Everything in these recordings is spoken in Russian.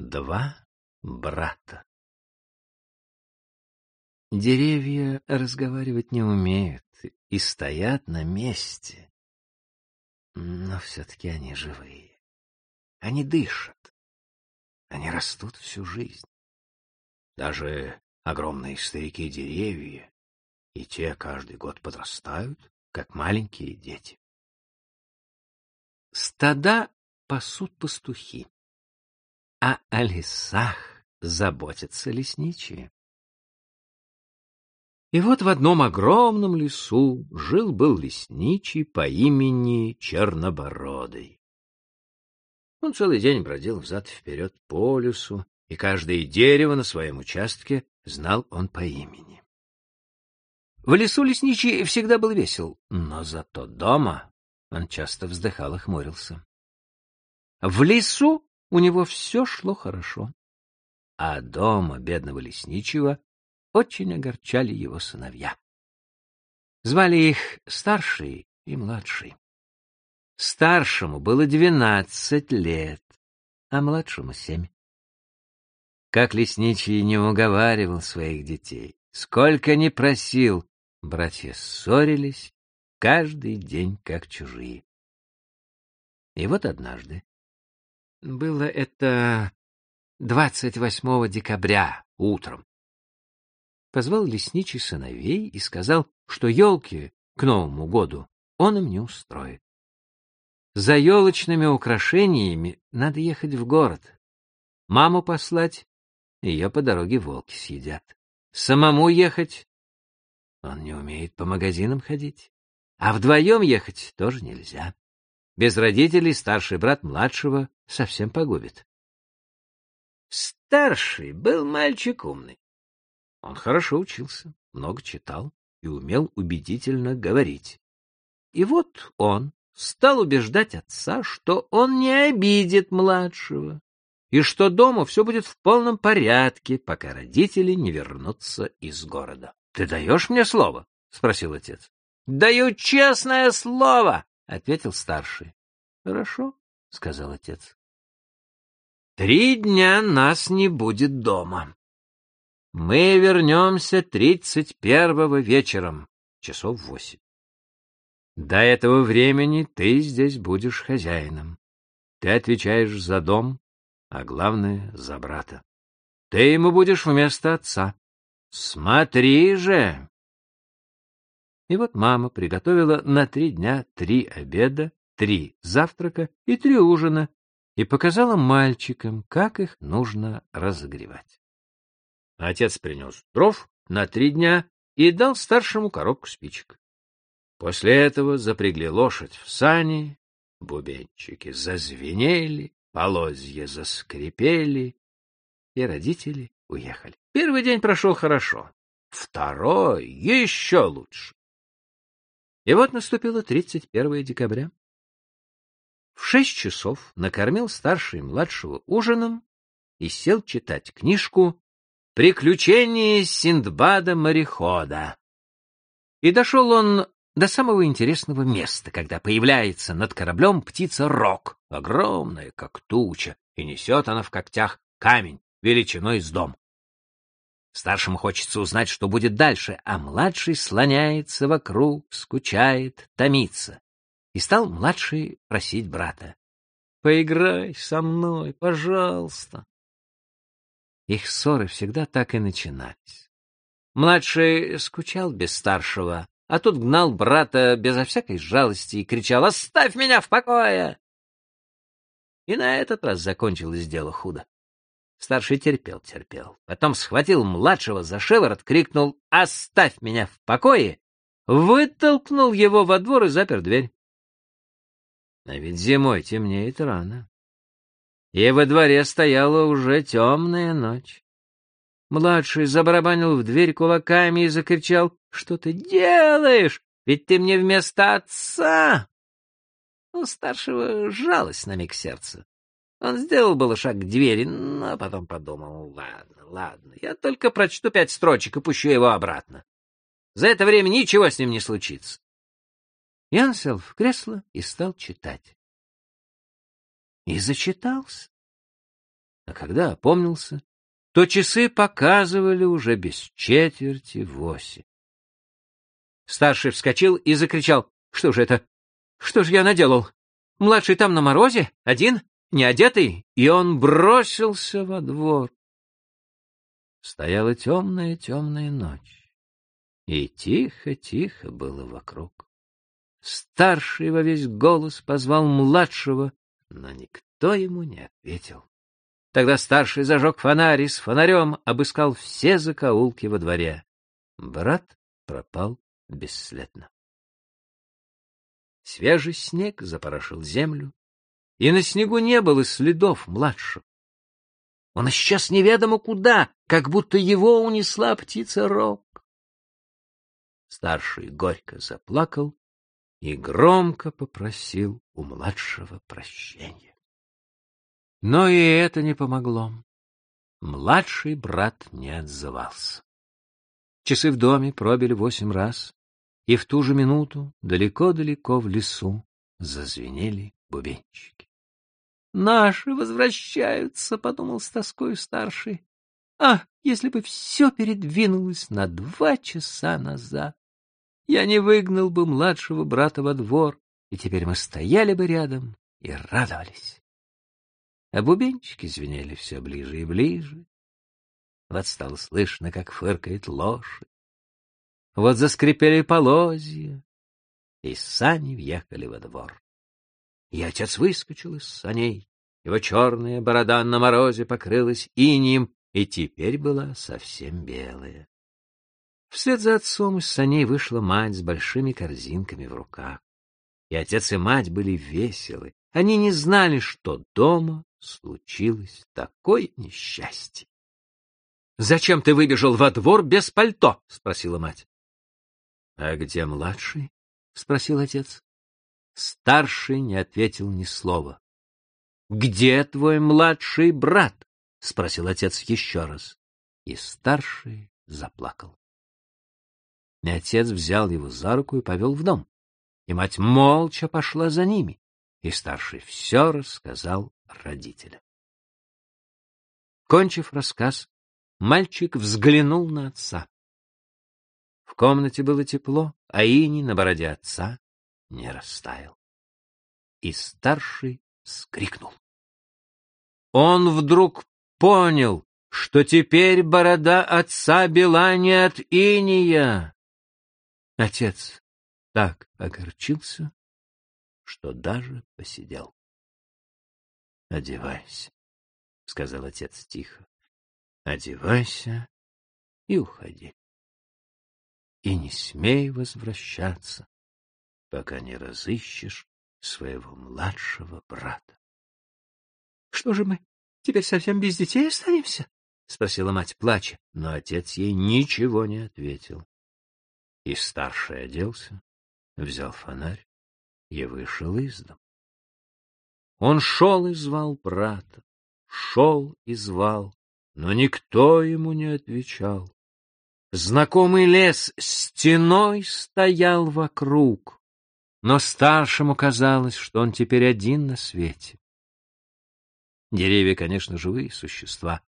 Два брата. Деревья разговаривать не умеют и стоят на месте. Но все-таки они живые. Они дышат. Они растут всю жизнь. Даже огромные старики деревья, и те каждый год подрастают, как маленькие дети. Стада пасут пастухи а о лесах заботятся лесничие. И вот в одном огромном лесу жил-был лесничий по имени Чернобородый. Он целый день бродил взад и вперед по лесу, и каждое дерево на своем участке знал он по имени. В лесу лесничий всегда был весел, но зато дома он часто вздыхал и хмурился. В лесу у него все шло хорошо. А дома бедного лесничего очень огорчали его сыновья. Звали их старший и младший. Старшему было двенадцать лет, а младшему семь. Как лесничий не уговаривал своих детей, сколько ни просил, братья ссорились каждый день как чужие. И вот однажды было это 28 декабря утром. Позвал лесничий сыновей и сказал, что елки к Новому году он им не устроит. За елочными украшениями надо ехать в город. Маму послать, ее по дороге волки съедят. Самому ехать он не умеет по магазинам ходить. А вдвоем ехать тоже нельзя. Без родителей старший брат младшего совсем погубит. Старший был мальчик умный. Он хорошо учился, много читал и умел убедительно говорить. И вот он стал убеждать отца, что он не обидит младшего, и что дома все будет в полном порядке, пока родители не вернутся из города. — Ты даешь мне слово? — спросил отец. — Даю честное слово, — ответил старший. — Хорошо, — сказал отец. — Три дня нас не будет дома. Мы вернемся тридцать первого вечером, часов восемь. До этого времени ты здесь будешь хозяином. Ты отвечаешь за дом, а главное — за брата. Ты ему будешь вместо отца. Смотри же! И вот мама приготовила на три дня три обеда, три завтрака и три ужина и показала мальчикам, как их нужно разогревать. Отец принес дров на три дня и дал старшему коробку спичек. После этого запрягли лошадь в сани, бубенчики зазвенели, полозья заскрипели, и родители уехали. Первый день прошел хорошо, второй еще лучше. И вот наступило 31 декабря. В шесть часов накормил старший младшего ужином и сел читать книжку «Приключения Синдбада-морехода». И дошел он до самого интересного места, когда появляется над кораблем птица Рок, огромная, как туча, и несет она в когтях камень величиной с дом. Старшему хочется узнать, что будет дальше, а младший слоняется вокруг, скучает, томится. И стал младший просить брата. — Поиграй со мной, пожалуйста. Их ссоры всегда так и начинались. Младший скучал без старшего, а тут гнал брата безо всякой жалости и кричал «Оставь меня в покое!» И на этот раз закончилось дело худо. Старший терпел, терпел. Потом схватил младшего за шиворот, крикнул «Оставь меня в покое!» Вытолкнул его во двор и запер дверь. А ведь зимой темнеет рано. И во дворе стояла уже темная ночь. Младший забарабанил в дверь кулаками и закричал «Что ты делаешь? Ведь ты мне вместо отца!» У старшего жалость на миг сердца. Он сделал было шаг к двери, но потом подумал, ладно, ладно, я только прочту пять строчек и пущу его обратно. За это время ничего с ним не случится. Ян сел в кресло и стал читать. И зачитался. А когда опомнился, то часы показывали уже без четверти восемь. Старший вскочил и закричал. — Что же это? Что же я наделал? Младший там на морозе, один, не одетый, и он бросился во двор. Стояла темная-темная ночь, и тихо-тихо было вокруг. Старший во весь голос позвал младшего, но никто ему не ответил. Тогда старший зажег фонарь и с фонарем обыскал все закоулки во дворе. Брат пропал бесследно. Свежий снег запорошил землю, и на снегу не было следов младшего. Он исчез неведомо куда, как будто его унесла птица рог. Старший горько заплакал и громко попросил у младшего прощения. Но и это не помогло. Младший брат не отзывался. Часы в доме пробили восемь раз, и в ту же минуту далеко-далеко в лесу зазвенели бубенчики. «Наши возвращаются», — подумал с тоской старший. «А, если бы все передвинулось на два часа назад! Я не выгнал бы младшего брата во двор, и теперь мы стояли бы рядом и радовались». А бубенчики звенели все ближе и ближе. Вот стало слышно, как фыркает лошадь. Вот заскрипели полозья, и сани въехали во двор. И отец выскочил из саней. Его черная борода на морозе покрылась инием и теперь была совсем белая. Вслед за отцом из саней вышла мать с большими корзинками в руках. И отец и мать были веселы. Они не знали, что дома случилось такое несчастье. — Зачем ты выбежал во двор без пальто? — спросила мать. А где младший? спросил отец. Старший не ответил ни слова. Где твой младший брат? спросил отец еще раз. И старший заплакал. И отец взял его за руку и повел в дом. И мать молча пошла за ними. И старший все рассказал родителям. Кончив рассказ, мальчик взглянул на отца. В комнате было тепло, а ини на бороде отца не растаял. И старший скрикнул. Он вдруг понял, что теперь борода отца бела не от иния. Отец так огорчился, что даже посидел. — Одевайся, — сказал отец тихо. — Одевайся и уходи и не смей возвращаться, пока не разыщешь своего младшего брата. — Что же мы, теперь совсем без детей останемся? — спросила мать, плача, но отец ей ничего не ответил. И старший оделся, взял фонарь и вышел из дома. Он шел и звал брата, шел и звал, но никто ему не отвечал. Знакомый лес стеной стоял вокруг, но старшему казалось, что он теперь один на свете. Деревья, конечно, живые существа,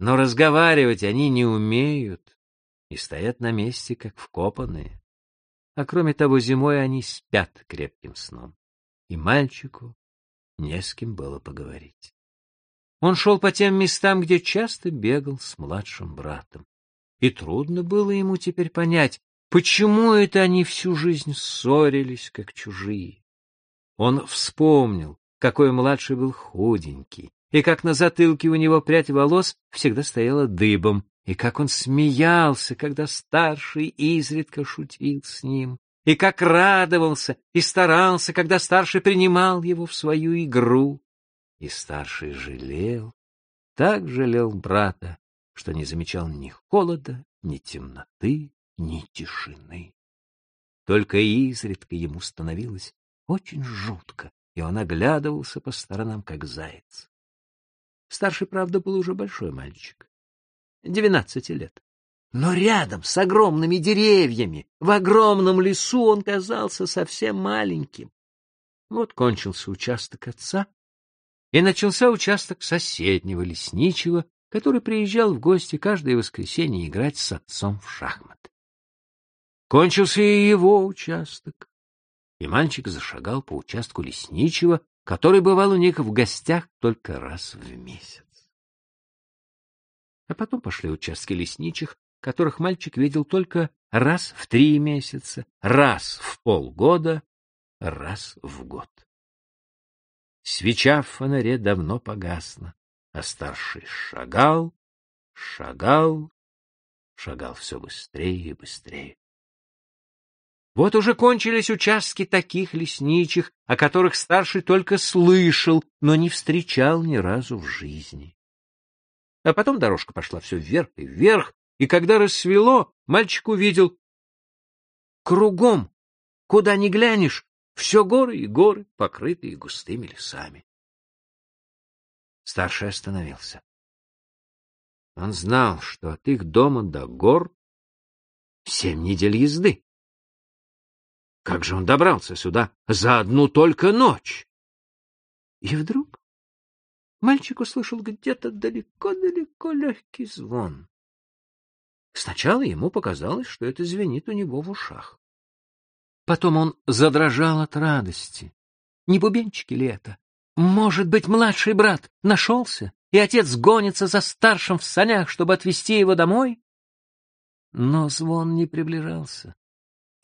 но разговаривать они не умеют и стоят на месте, как вкопанные. А кроме того, зимой они спят крепким сном, и мальчику не с кем было поговорить. Он шел по тем местам, где часто бегал с младшим братом и трудно было ему теперь понять, почему это они всю жизнь ссорились, как чужие. Он вспомнил, какой младший был худенький, и как на затылке у него прядь волос всегда стояла дыбом, и как он смеялся, когда старший изредка шутил с ним, и как радовался и старался, когда старший принимал его в свою игру. И старший жалел, так жалел брата, что не замечал ни холода, ни темноты, ни тишины. Только изредка ему становилось очень жутко, и он оглядывался по сторонам, как заяц. Старший, правда, был уже большой мальчик, двенадцати лет. Но рядом с огромными деревьями, в огромном лесу он казался совсем маленьким. Вот кончился участок отца, и начался участок соседнего лесничего, который приезжал в гости каждое воскресенье играть с отцом в шахматы. Кончился и его участок, и мальчик зашагал по участку лесничего, который бывал у них в гостях только раз в месяц. А потом пошли участки лесничих, которых мальчик видел только раз в три месяца, раз в полгода, раз в год. Свеча в фонаре давно погасла, а старший шагал, шагал, шагал все быстрее и быстрее. Вот уже кончились участки таких лесничих, о которых старший только слышал, но не встречал ни разу в жизни. А потом дорожка пошла все вверх и вверх, и когда рассвело, мальчик увидел кругом, куда ни глянешь, все горы и горы, покрытые густыми лесами. Старший остановился. Он знал, что от их дома до гор семь недель езды. Как же он добрался сюда за одну только ночь? И вдруг мальчик услышал где-то далеко-далеко легкий звон. Сначала ему показалось, что это звенит у него в ушах. Потом он задрожал от радости. Не бубенчики ли это? Может быть, младший брат нашелся, и отец гонится за старшим в санях, чтобы отвезти его домой? Но звон не приближался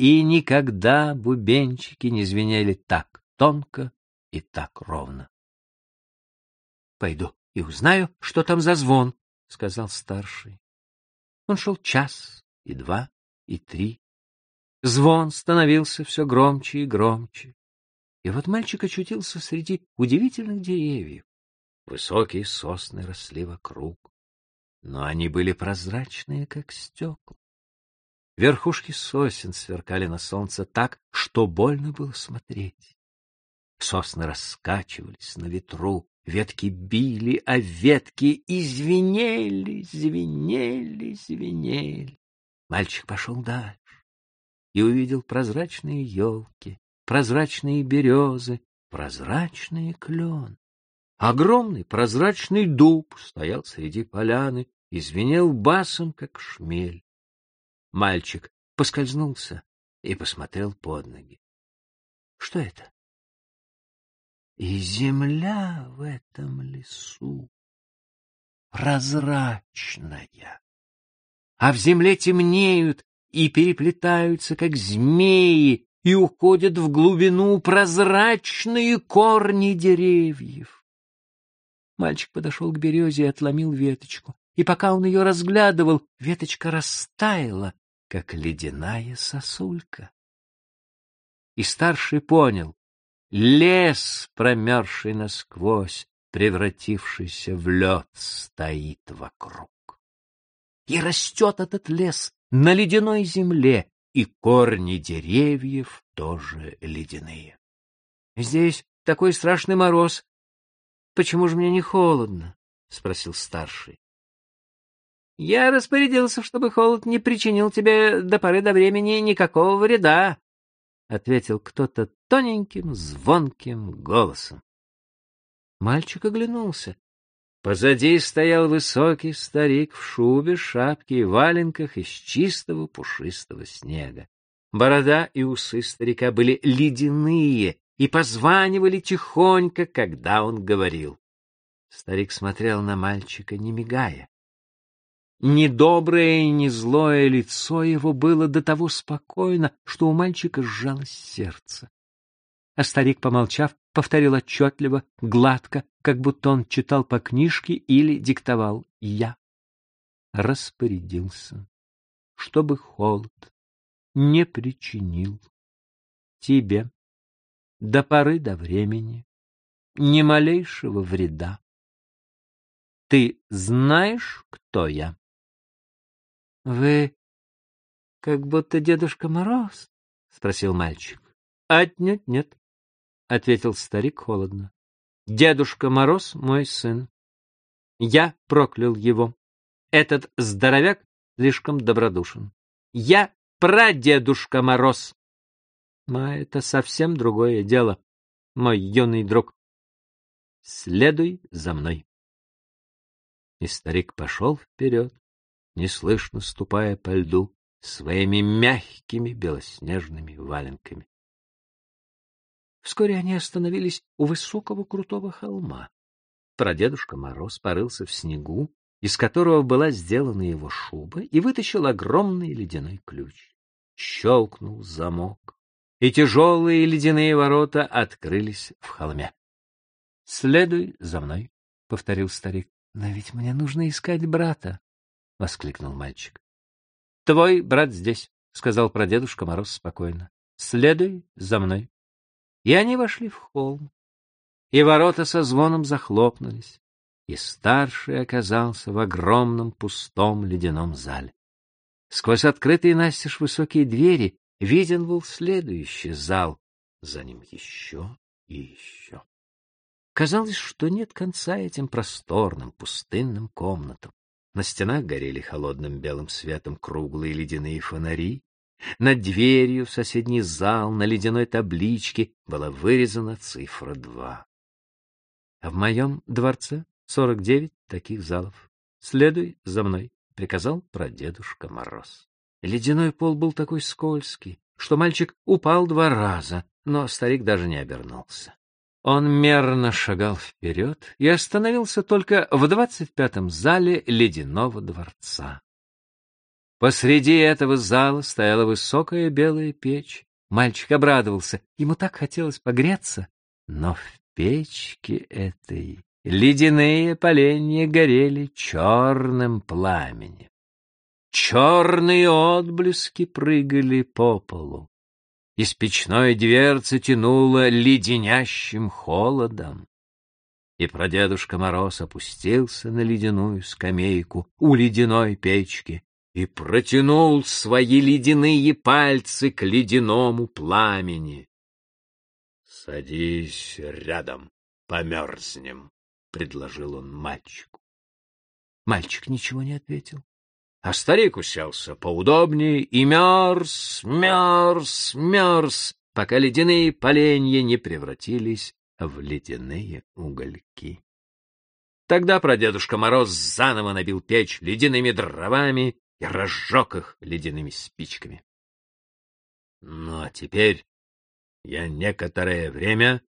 и никогда бубенчики не звенели так тонко и так ровно. — Пойду и узнаю, что там за звон, — сказал старший. Он шел час, и два, и три. Звон становился все громче и громче. И вот мальчик очутился среди удивительных деревьев. Высокие сосны росли вокруг, но они были прозрачные, как стекла. Верхушки сосен сверкали на солнце так, что больно было смотреть. Сосны раскачивались на ветру, ветки били, а ветки и звенели, звенели. Мальчик пошел дальше и увидел прозрачные елки, прозрачные березы, прозрачные клен. Огромный прозрачный дуб стоял среди поляны и звенел басом, как шмель. Мальчик поскользнулся и посмотрел под ноги. Что это? И земля в этом лесу прозрачная, а в земле темнеют и переплетаются, как змеи, и уходят в глубину прозрачные корни деревьев. Мальчик подошел к березе и отломил веточку, и пока он ее разглядывал, веточка растаяла, как ледяная сосулька. И старший понял — лес, промерзший насквозь, превратившийся в лед, стоит вокруг. И растет этот лес на ледяной земле, и корни деревьев тоже ледяные. Здесь такой страшный мороз. Почему же мне не холодно? — спросил старший. Я распорядился, чтобы холод не причинил тебе до поры до времени никакого вреда, — ответил кто-то тоненьким, звонким голосом. Мальчик оглянулся. Позади стоял высокий старик в шубе, шапке и валенках из чистого пушистого снега. Борода и усы старика были ледяные и позванивали тихонько, когда он говорил. Старик смотрел на мальчика, не мигая. Ни доброе, ни злое лицо его было до того спокойно, что у мальчика сжалось сердце. А старик, помолчав, повторил отчетливо, гладко, как будто он читал по книжке или диктовал «я». Распорядился, чтобы холод не причинил тебе до поры до времени ни малейшего вреда. Ты знаешь, кто я? — Вы как будто Дедушка Мороз? — спросил мальчик. — Отнюдь нет, — ответил старик холодно. — Дедушка Мороз — мой сын. Я проклял его. Этот здоровяк слишком добродушен. Я прадедушка Мороз. Но это совсем другое дело, мой юный друг. Следуй за мной. И старик пошел вперед, неслышно ступая по льду своими мягкими белоснежными валенками. Вскоре они остановились у высокого крутого холма. Прадедушка Мороз порылся в снегу, из которого была сделана его шуба, и вытащил огромный ледяной ключ. Щелкнул замок, и тяжелые ледяные ворота открылись в холме. — Следуй за мной, — повторил старик. — Но ведь мне нужно искать брата, — воскликнул мальчик. — Твой брат здесь, — сказал прадедушка Мороз спокойно. — Следуй за мной. И они вошли в холм, и ворота со звоном захлопнулись, и старший оказался в огромном пустом ледяном зале. Сквозь открытые настежь высокие двери виден был следующий зал, за ним еще и еще. Казалось, что нет конца этим просторным, пустынным комнатам. На стенах горели холодным белым светом круглые ледяные фонари, над дверью в соседний зал на ледяной табличке была вырезана цифра два. А в моем дворце сорок девять таких залов. Следуй за мной, — приказал прадедушка Мороз. Ледяной пол был такой скользкий, что мальчик упал два раза, но старик даже не обернулся. Он мерно шагал вперед и остановился только в двадцать пятом зале ледяного дворца. Посреди этого зала стояла высокая белая печь. Мальчик обрадовался, ему так хотелось погреться, но в печке этой ледяные поленья горели черным пламенем. Черные отблески прыгали по полу. Из печной дверцы тянуло леденящим холодом. И прадедушка Мороз опустился на ледяную скамейку у ледяной печки и протянул свои ледяные пальцы к ледяному пламени. — Садись рядом, померзнем, — предложил он мальчику. Мальчик ничего не ответил, а старик уселся поудобнее и мерз, мерз, мерз, пока ледяные поленья не превратились в ледяные угольки. Тогда прадедушка Мороз заново набил печь ледяными дровами и разжег их ледяными спичками. Ну, а теперь я некоторое время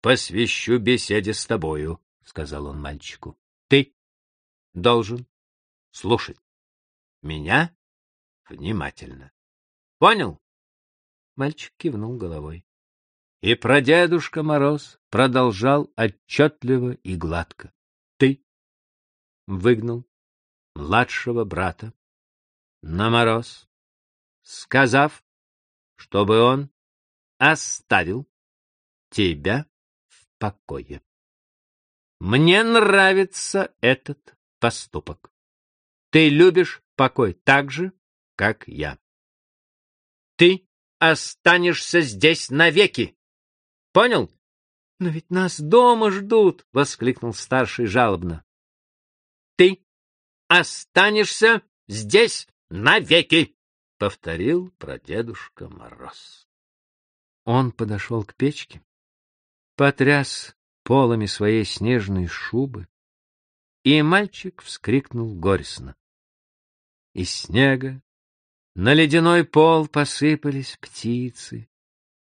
посвящу беседе с тобою, — сказал он мальчику. — Ты должен слушать меня внимательно. Понял? Мальчик кивнул головой. И прадедушка Мороз продолжал отчетливо и гладко. Ты выгнал младшего брата на мороз, сказав, чтобы он оставил тебя в покое. Мне нравится этот поступок. Ты любишь покой так же, как я. Ты останешься здесь навеки. Понял? Но ведь нас дома ждут, воскликнул старший жалобно. Ты останешься здесь навеки, — повторил прадедушка Мороз. Он подошел к печке, потряс полами своей снежной шубы, и мальчик вскрикнул горестно. Из снега на ледяной пол посыпались птицы,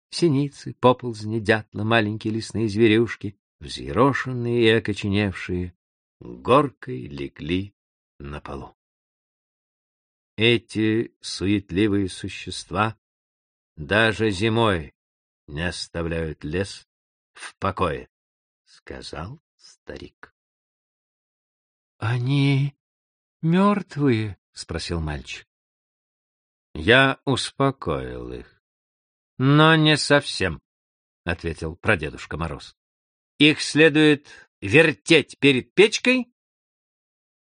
синицы, поползни, дятла, маленькие лесные зверюшки, взъерошенные и окоченевшие, горкой легли на полу. Эти суетливые существа даже зимой не оставляют лес в покое, — сказал старик. — Они мертвые? — спросил мальчик. — Я успокоил их. — Но не совсем, — ответил прадедушка Мороз. — Их следует вертеть перед печкой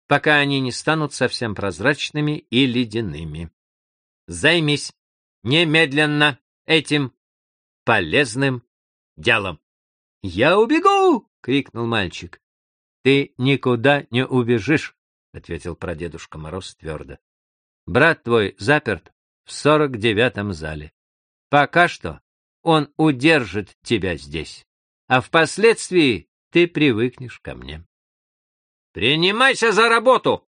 пока они не станут совсем прозрачными и ледяными. Займись немедленно этим полезным делом. — Я убегу! — крикнул мальчик. — Ты никуда не убежишь, — ответил прадедушка Мороз твердо. — Брат твой заперт в сорок девятом зале. Пока что он удержит тебя здесь, а впоследствии ты привыкнешь ко мне. Принимайся за работу!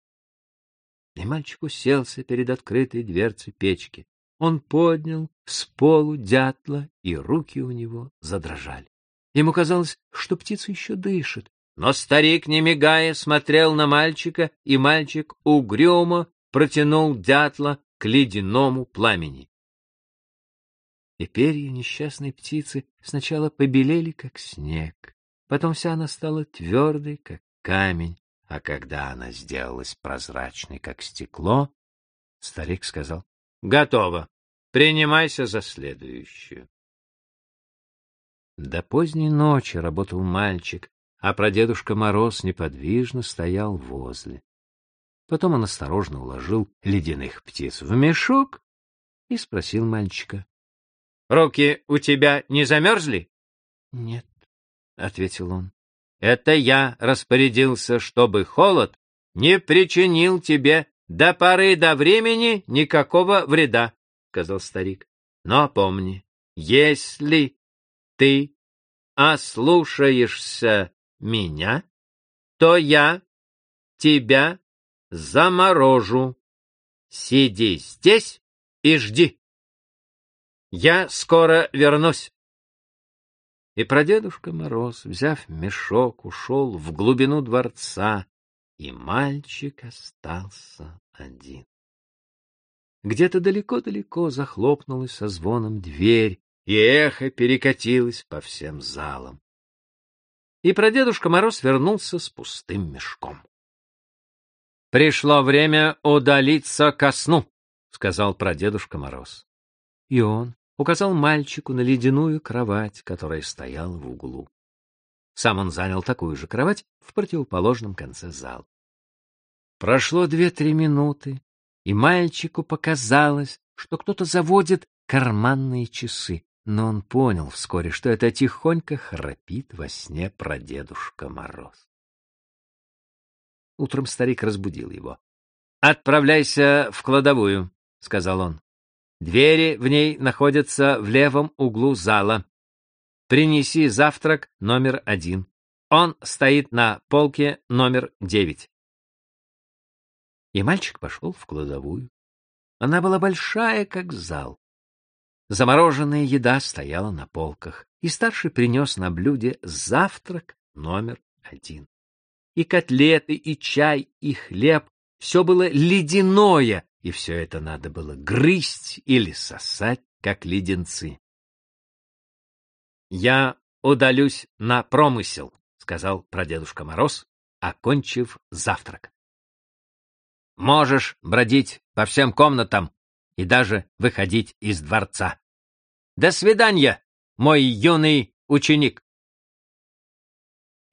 И мальчик уселся перед открытой дверцей печки. Он поднял с полу дятла, и руки у него задрожали. Ему казалось, что птица еще дышит. Но старик, не мигая, смотрел на мальчика, и мальчик угрюмо протянул дятла к ледяному пламени. И перья несчастной птицы сначала побелели, как снег, потом вся она стала твердой, как камень, а когда она сделалась прозрачной, как стекло, старик сказал, — Готово. Принимайся за следующую. До поздней ночи работал мальчик, а прадедушка Мороз неподвижно стоял возле. Потом он осторожно уложил ледяных птиц в мешок и спросил мальчика. — Руки у тебя не замерзли? — Нет, — ответил он. — Это я распорядился, чтобы холод не причинил тебе до поры до времени никакого вреда, — сказал старик. — Но помни, если ты ослушаешься меня, то я тебя заморожу. Сиди здесь и жди. Я скоро вернусь. И прадедушка Мороз, взяв мешок, ушел в глубину дворца, и мальчик остался один. Где-то далеко-далеко захлопнулась со звоном дверь, и эхо перекатилось по всем залам. И прадедушка Мороз вернулся с пустым мешком. «Пришло время удалиться ко сну», — сказал прадедушка Мороз. И он указал мальчику на ледяную кровать, которая стояла в углу. Сам он занял такую же кровать в противоположном конце зала. Прошло две-три минуты, и мальчику показалось, что кто-то заводит карманные часы, но он понял вскоре, что это тихонько храпит во сне прадедушка Мороз. Утром старик разбудил его. «Отправляйся в кладовую», — сказал он. «Двери в ней находятся в левом углу зала. Принеси завтрак номер один. Он стоит на полке номер девять». И мальчик пошел в кладовую. Она была большая, как зал. Замороженная еда стояла на полках, и старший принес на блюде завтрак номер один и котлеты, и чай, и хлеб. Все было ледяное, и все это надо было грызть или сосать, как леденцы. «Я удалюсь на промысел», — сказал прадедушка Мороз, окончив завтрак. «Можешь бродить по всем комнатам и даже выходить из дворца. До свидания, мой юный ученик!»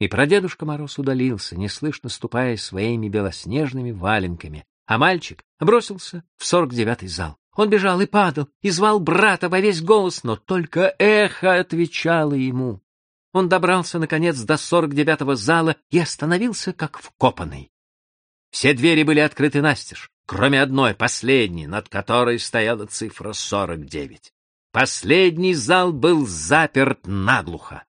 И прадедушка Мороз удалился, неслышно ступая своими белоснежными валенками, а мальчик бросился в сорок девятый зал. Он бежал и падал, и звал брата во весь голос, но только эхо отвечало ему. Он добрался, наконец, до сорок девятого зала и остановился, как вкопанный. Все двери были открыты настежь, кроме одной, последней, над которой стояла цифра сорок девять. Последний зал был заперт наглухо.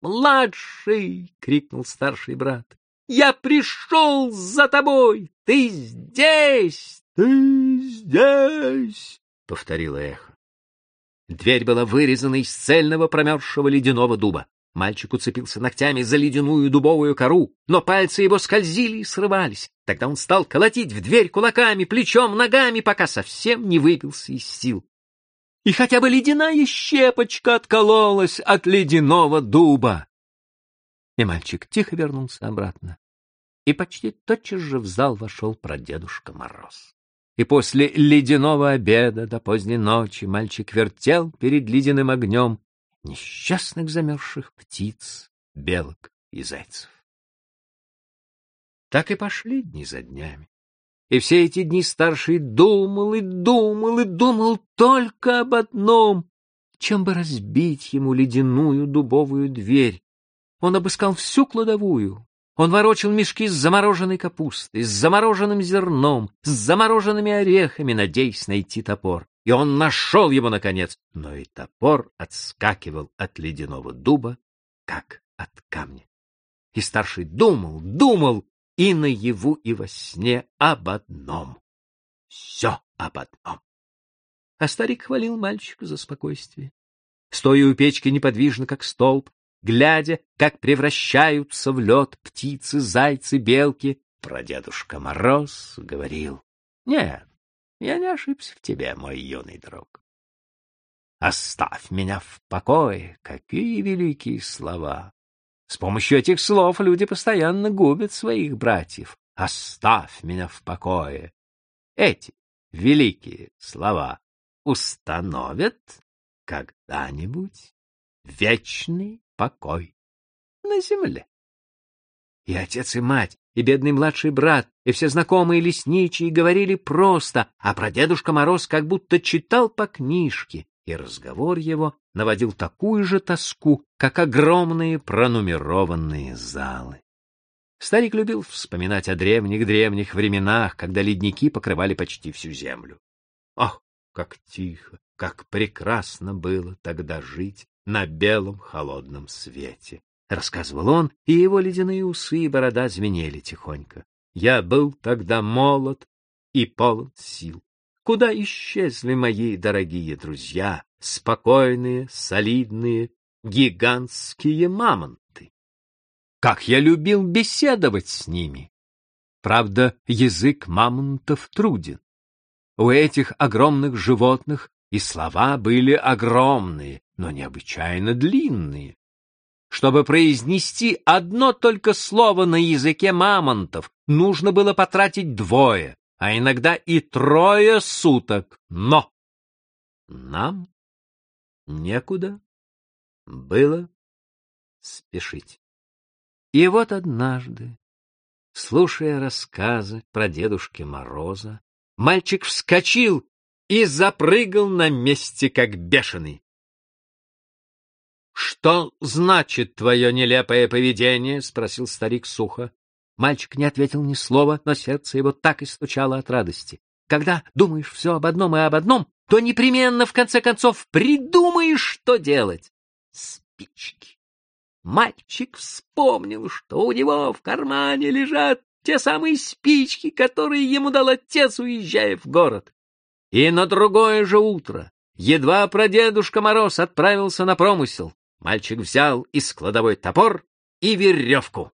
«Младший!» — крикнул старший брат. «Я пришел за тобой! Ты здесь! Ты здесь!» — повторило эхо. Дверь была вырезана из цельного промерзшего ледяного дуба. Мальчик уцепился ногтями за ледяную дубовую кору, но пальцы его скользили и срывались. Тогда он стал колотить в дверь кулаками, плечом, ногами, пока совсем не выбился из сил и хотя бы ледяная щепочка откололась от ледяного дуба. И мальчик тихо вернулся обратно. И почти тотчас же в зал вошел прадедушка Мороз. И после ледяного обеда до поздней ночи мальчик вертел перед ледяным огнем несчастных замерзших птиц, белок и зайцев. Так и пошли дни за днями. И все эти дни старший думал и думал и думал только об одном, чем бы разбить ему ледяную дубовую дверь. Он обыскал всю кладовую. Он ворочил мешки с замороженной капустой, с замороженным зерном, с замороженными орехами, надеясь найти топор. И он нашел его, наконец, но и топор отскакивал от ледяного дуба, как от камня. И старший думал, думал, и наяву, и во сне об одном. Все об одном. А старик хвалил мальчика за спокойствие. Стоя у печки неподвижно, как столб, глядя, как превращаются в лед птицы, зайцы, белки, прадедушка Мороз говорил, «Нет, я не ошибся в тебе, мой юный друг. Оставь меня в покое, какие великие слова! С помощью этих слов люди постоянно губят своих братьев. Оставь меня в покое. Эти великие слова установят когда-нибудь вечный покой на земле. И отец, и мать, и бедный младший брат, и все знакомые лесничие говорили просто, а прадедушка Мороз как будто читал по книжке, и разговор его наводил такую же тоску, как огромные пронумерованные залы. Старик любил вспоминать о древних-древних временах, когда ледники покрывали почти всю землю. Ах, как тихо, как прекрасно было тогда жить на белом холодном свете! — рассказывал он, и его ледяные усы и борода звенели тихонько. Я был тогда молод и полон сил. Куда исчезли мои дорогие друзья, спокойные, солидные, гигантские мамонты? Как я любил беседовать с ними! Правда, язык мамонтов труден. У этих огромных животных и слова были огромные, но необычайно длинные. Чтобы произнести одно только слово на языке мамонтов, нужно было потратить двое, а иногда и трое суток. Но нам некуда было спешить. И вот однажды, слушая рассказы про дедушки Мороза, мальчик вскочил и запрыгал на месте, как бешеный. — Что значит твое нелепое поведение? — спросил старик сухо. Мальчик не ответил ни слова, но сердце его так и стучало от радости. Когда думаешь все об одном и об одном, то непременно, в конце концов, придумаешь, что делать. Спички. Мальчик вспомнил, что у него в кармане лежат те самые спички, которые ему дал отец, уезжая в город. И на другое же утро, едва прадедушка Мороз отправился на промысел, мальчик взял из кладовой топор и веревку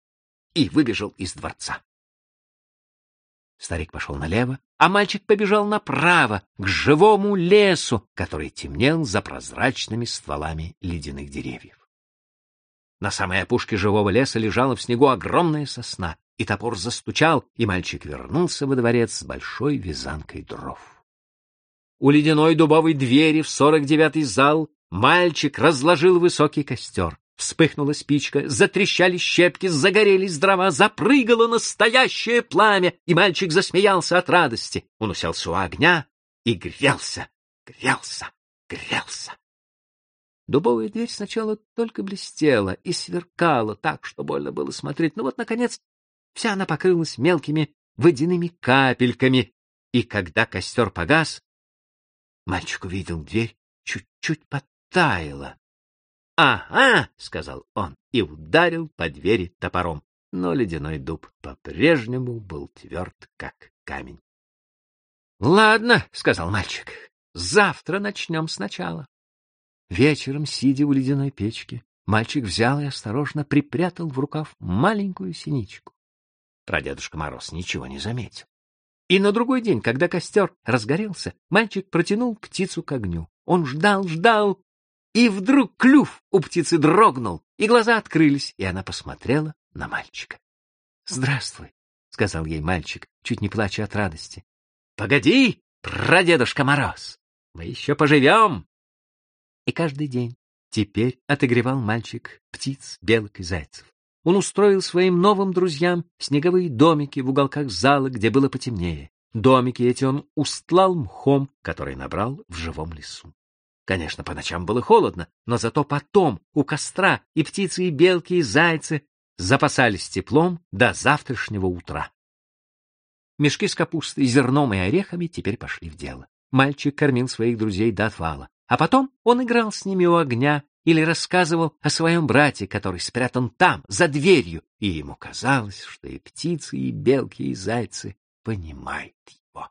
и выбежал из дворца. Старик пошел налево, а мальчик побежал направо, к живому лесу, который темнел за прозрачными стволами ледяных деревьев. На самой опушке живого леса лежала в снегу огромная сосна, и топор застучал, и мальчик вернулся во дворец с большой вязанкой дров. У ледяной дубовой двери в сорок девятый зал мальчик разложил высокий костер. Вспыхнула спичка, затрещали щепки, загорелись дрова, запрыгало настоящее пламя, и мальчик засмеялся от радости. Он уселся у огня и грелся, грелся, грелся. Дубовая дверь сначала только блестела и сверкала так, что больно было смотреть, но вот, наконец, вся она покрылась мелкими водяными капельками, и когда костер погас, мальчик увидел дверь чуть-чуть подтаяла, «Ага!» — сказал он и ударил по двери топором, но ледяной дуб по-прежнему был тверд, как камень. «Ладно», — сказал мальчик, — «завтра начнем сначала». Вечером, сидя у ледяной печки, мальчик взял и осторожно припрятал в рукав маленькую синичку. Прадедушка Мороз ничего не заметил. И на другой день, когда костер разгорелся, мальчик протянул птицу к огню. Он ждал, ждал, и вдруг клюв у птицы дрогнул, и глаза открылись, и она посмотрела на мальчика. — Здравствуй, — сказал ей мальчик, чуть не плача от радости. — Погоди, прадедушка Мороз, мы еще поживем. И каждый день теперь отогревал мальчик птиц, белок и зайцев. Он устроил своим новым друзьям снеговые домики в уголках зала, где было потемнее. Домики эти он устлал мхом, который набрал в живом лесу. Конечно, по ночам было холодно, но зато потом у костра и птицы, и белки, и зайцы запасались теплом до завтрашнего утра. Мешки с капустой, зерном и орехами теперь пошли в дело. Мальчик кормил своих друзей до отвала, а потом он играл с ними у огня или рассказывал о своем брате, который спрятан там, за дверью, и ему казалось, что и птицы, и белки, и зайцы понимают его.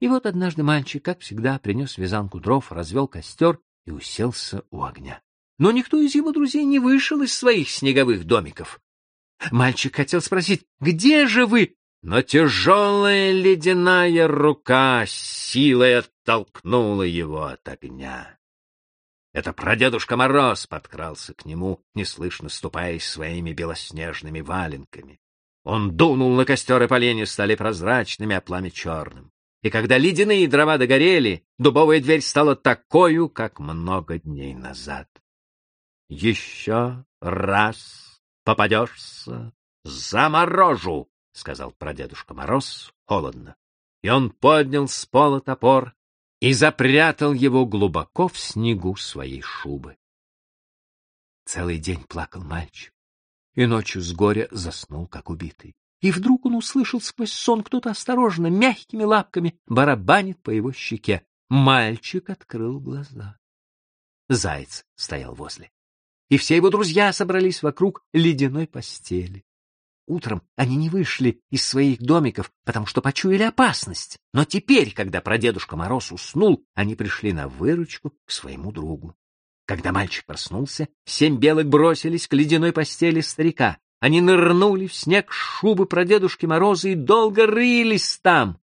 И вот однажды мальчик, как всегда, принес вязанку дров, развел костер и уселся у огня. Но никто из его друзей не вышел из своих снеговых домиков. Мальчик хотел спросить, где же вы? Но тяжелая ледяная рука силой оттолкнула его от огня. Это прадедушка Мороз подкрался к нему, неслышно ступая своими белоснежными валенками. Он дунул на костер, и поленья стали прозрачными, а пламя черным. И когда ледяные дрова догорели, дубовая дверь стала такой, как много дней назад. Еще раз попадешься, заморожу, — сказал прадедушка Мороз холодно. И он поднял с пола топор и запрятал его глубоко в снегу своей шубы. Целый день плакал мальчик, и ночью с горя заснул, как убитый. И вдруг он услышал сквозь сон, кто-то осторожно, мягкими лапками барабанит по его щеке. Мальчик открыл глаза. Заяц стоял возле и все его друзья собрались вокруг ледяной постели. Утром они не вышли из своих домиков, потому что почуяли опасность. Но теперь, когда прадедушка Мороз уснул, они пришли на выручку к своему другу. Когда мальчик проснулся, семь белок бросились к ледяной постели старика. Они нырнули в снег шубы прадедушки Мороза и долго рылись там.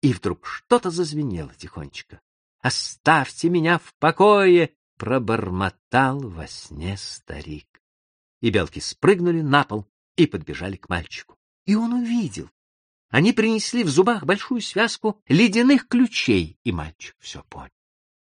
И вдруг что-то зазвенело тихонечко. «Оставьте меня в покое!» пробормотал во сне старик. И белки спрыгнули на пол и подбежали к мальчику. И он увидел. Они принесли в зубах большую связку ледяных ключей, и мальчик все понял.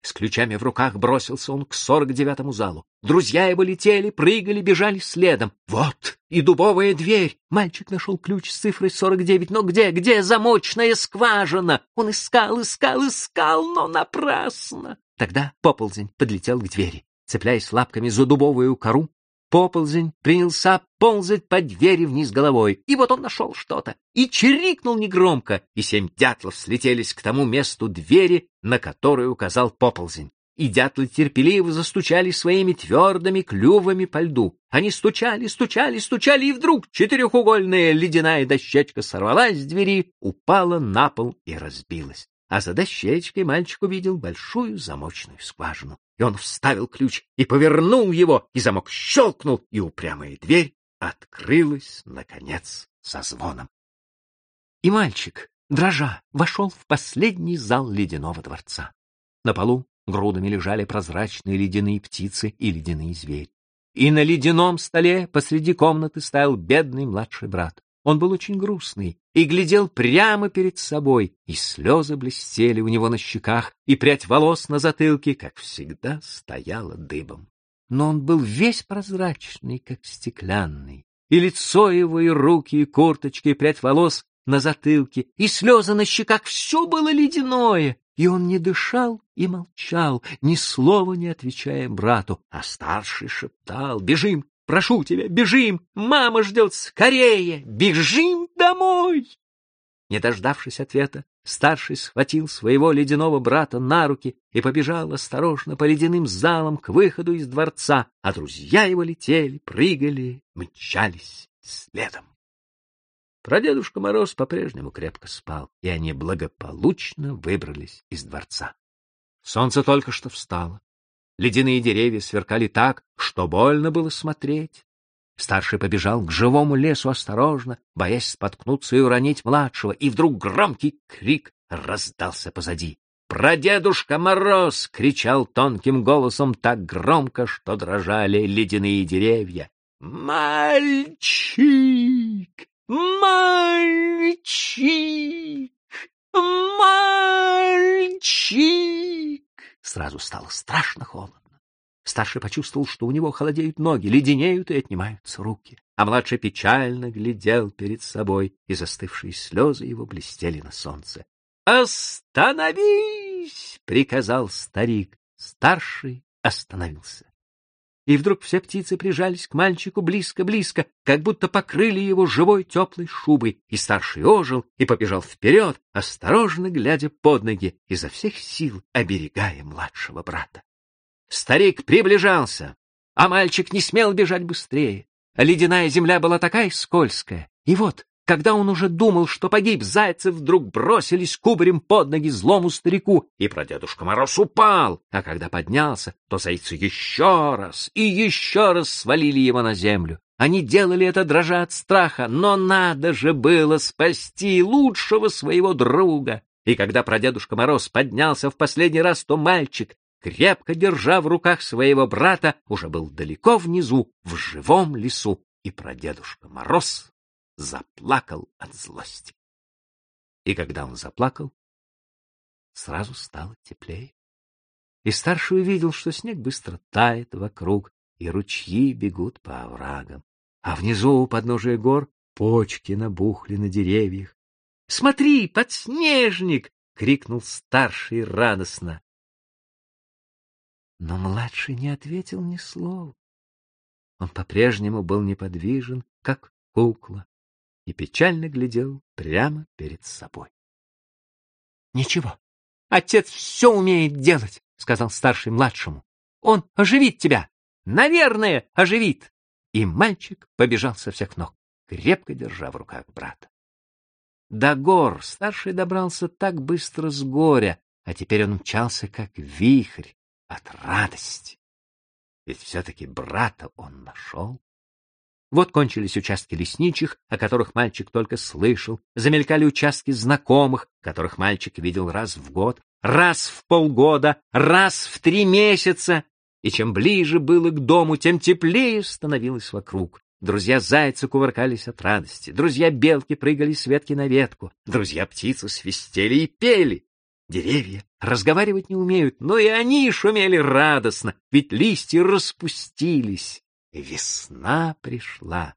С ключами в руках бросился он к сорок девятому залу. Друзья его летели, прыгали, бежали следом. Вот и дубовая дверь. Мальчик нашел ключ с цифрой сорок девять. Но где, где замочная скважина? Он искал, искал, искал, но напрасно. Тогда поползень подлетел к двери. Цепляясь лапками за дубовую кору, поползень принялся ползать по двери вниз головой. И вот он нашел что-то и чирикнул негромко, и семь дятлов слетелись к тому месту двери, на которое указал поползень. И дятлы терпеливо застучали своими твердыми клювами по льду. Они стучали, стучали, стучали, и вдруг четырехугольная ледяная дощечка сорвалась с двери, упала на пол и разбилась а за дощечкой мальчик увидел большую замочную скважину. И он вставил ключ и повернул его, и замок щелкнул, и упрямая дверь открылась, наконец, со звоном. И мальчик, дрожа, вошел в последний зал ледяного дворца. На полу грудами лежали прозрачные ледяные птицы и ледяные звери. И на ледяном столе посреди комнаты стоял бедный младший брат. Он был очень грустный и глядел прямо перед собой, и слезы блестели у него на щеках, и прядь волос на затылке, как всегда, стояла дыбом. Но он был весь прозрачный, как стеклянный, и лицо его, и руки, и курточки, и прядь волос на затылке, и слезы на щеках — все было ледяное, и он не дышал и молчал, ни слова не отвечая брату, а старший шептал «Бежим, Прошу тебя, бежим! Мама ждет! Скорее! Бежим домой!» Не дождавшись ответа, старший схватил своего ледяного брата на руки и побежал осторожно по ледяным залам к выходу из дворца, а друзья его летели, прыгали, мчались следом. Прадедушка Мороз по-прежнему крепко спал, и они благополучно выбрались из дворца. Солнце только что встало, Ледяные деревья сверкали так, что больно было смотреть. Старший побежал к живому лесу осторожно, боясь споткнуться и уронить младшего, и вдруг громкий крик раздался позади. «Прадедушка Мороз!» — кричал тонким голосом так громко, что дрожали ледяные деревья. «Мальчик! Мальчик! Мальчик!» Сразу стало страшно холодно. Старший почувствовал, что у него холодеют ноги, леденеют и отнимаются руки. А младший печально глядел перед собой, и застывшие слезы его блестели на солнце. «Остановись!» — приказал старик. Старший остановился. И вдруг все птицы прижались к мальчику близко-близко, как будто покрыли его живой теплой шубой, и старший ожил и побежал вперед, осторожно глядя под ноги, изо всех сил оберегая младшего брата. Старик приближался, а мальчик не смел бежать быстрее. Ледяная земля была такая скользкая. И вот, когда он уже думал, что погиб, зайцы вдруг бросились кубарем под ноги злому старику, и прадедушка Мороз упал. А когда поднялся, то зайцы еще раз и еще раз свалили его на землю. Они делали это дрожа от страха, но надо же было спасти лучшего своего друга. И когда прадедушка Мороз поднялся в последний раз, то мальчик, крепко держа в руках своего брата, уже был далеко внизу, в живом лесу, и прадедушка Мороз заплакал от злости. И когда он заплакал, сразу стало теплее. И старший увидел, что снег быстро тает вокруг, и ручьи бегут по оврагам. А внизу, у подножия гор, почки набухли на деревьях, Смотри, подснежник! — крикнул старший радостно. Но младший не ответил ни слова. Он по-прежнему был неподвижен, как кукла, и печально глядел прямо перед собой. — Ничего, отец все умеет делать, — сказал старший младшему. — Он оживит тебя! Наверное, оживит! И мальчик побежал со всех ног, крепко держа в руках брата. До гор старший добрался так быстро с горя, а теперь он мчался как вихрь от радости. Ведь все-таки брата он нашел. Вот кончились участки лесничих, о которых мальчик только слышал, замелькали участки знакомых, которых мальчик видел раз в год, раз в полгода, раз в три месяца, и чем ближе было к дому, тем теплее становилось вокруг. Друзья-зайцы кувыркались от радости, друзья-белки прыгали с ветки на ветку, друзья-птицы свистели и пели. Деревья разговаривать не умеют, но и они шумели радостно, ведь листья распустились, и весна пришла.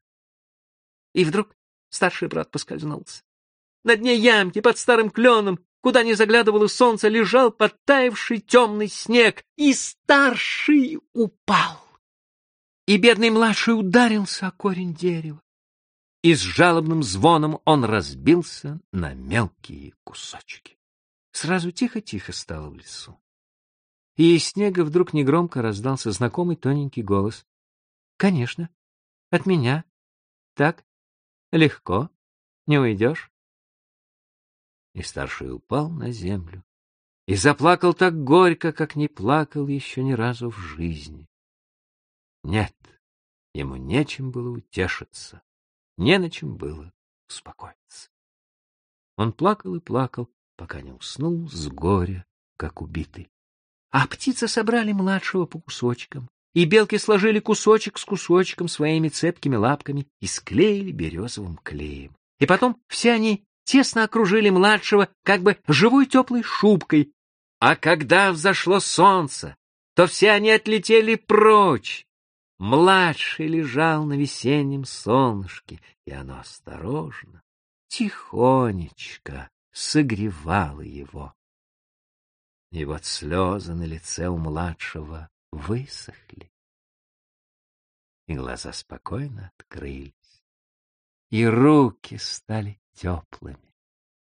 И вдруг старший брат поскользнулся. На дне ямки под старым кленом, куда не заглядывало солнце, лежал подтаявший темный снег, и старший упал и бедный младший ударился о корень дерева. И с жалобным звоном он разбился на мелкие кусочки. Сразу тихо-тихо стало в лесу. И из снега вдруг негромко раздался знакомый тоненький голос. — Конечно, от меня. Так, легко, не уйдешь. И старший упал на землю и заплакал так горько, как не плакал еще ни разу в жизни. Нет, ему нечем было утешиться, не на чем было успокоиться. Он плакал и плакал, пока не уснул с горя, как убитый. А птицы собрали младшего по кусочкам, и белки сложили кусочек с кусочком своими цепкими лапками и склеили березовым клеем. И потом все они тесно окружили младшего как бы живой теплой шубкой. А когда взошло солнце, то все они отлетели прочь, Младший лежал на весеннем солнышке, и оно осторожно, тихонечко согревало его. И вот слезы на лице у младшего высохли, и глаза спокойно открылись, и руки стали теплыми,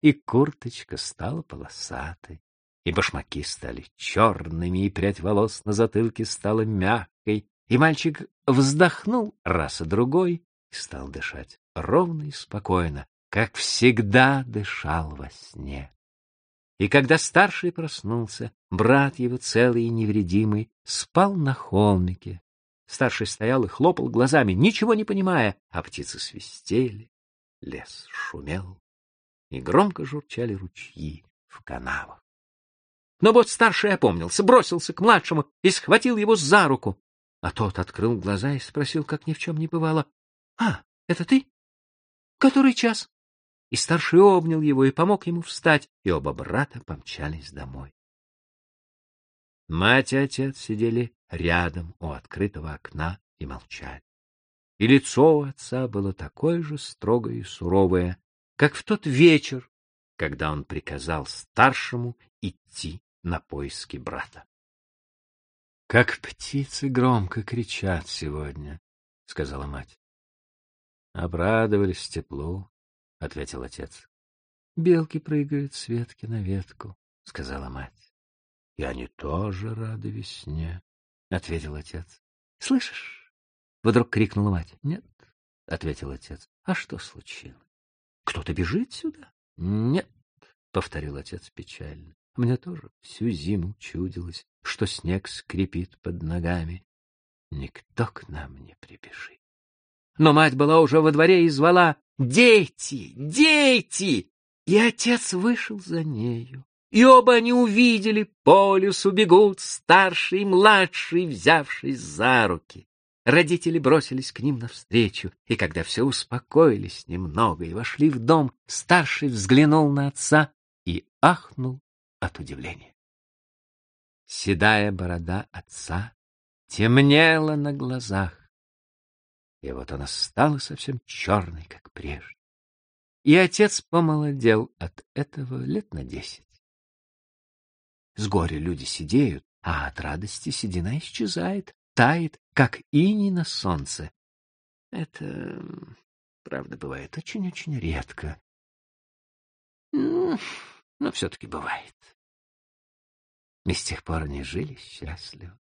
и курточка стала полосатой, и башмаки стали черными, и прядь волос на затылке стала мягкой, и мальчик вздохнул раз и другой и стал дышать ровно и спокойно, как всегда дышал во сне. И когда старший проснулся, брат его целый и невредимый спал на холмике. Старший стоял и хлопал глазами, ничего не понимая, а птицы свистели, лес шумел, и громко журчали ручьи в канавах. Но вот старший опомнился, бросился к младшему и схватил его за руку. А тот открыл глаза и спросил, как ни в чем не бывало. — А, это ты? Который час? И старший обнял его и помог ему встать, и оба брата помчались домой. Мать и отец сидели рядом у открытого окна и молчали. И лицо у отца было такое же строгое и суровое, как в тот вечер, когда он приказал старшему идти на поиски брата. Как птицы громко кричат сегодня, — сказала мать. Обрадовались теплу, — ответил отец. Белки прыгают с ветки на ветку, — сказала мать. И они тоже рады весне, ответил отец. Слышишь? Вдруг крикнула мать. Нет, ответил отец. А что случилось? Кто-то бежит сюда? Нет, повторил отец печально. Мне тоже всю зиму чудилось, что снег скрипит под ногами. Никто к нам не прибежит. Но мать была уже во дворе и звала «Дети! Дети!» И отец вышел за нею. И оба они увидели, по лесу бегут старший и младший, взявшись за руки. Родители бросились к ним навстречу, и когда все успокоились немного и вошли в дом, старший взглянул на отца и ахнул от удивления. Седая борода отца темнела на глазах, и вот она стала совсем черной, как прежде. И отец помолодел от этого лет на десять. С горя люди сидеют, а от радости седина исчезает, тает, как иней на солнце. Это, правда, бывает очень-очень редко. Но все-таки бывает. И с тех пор они жили счастливо.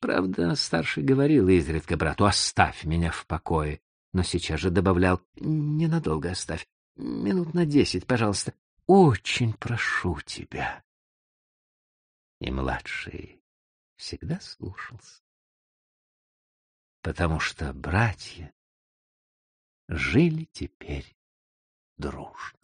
Правда, старший говорил изредка брату, оставь меня в покое, но сейчас же добавлял, ненадолго оставь, минут на десять, пожалуйста, очень прошу тебя. И младший всегда слушался, потому что братья жили теперь дружно.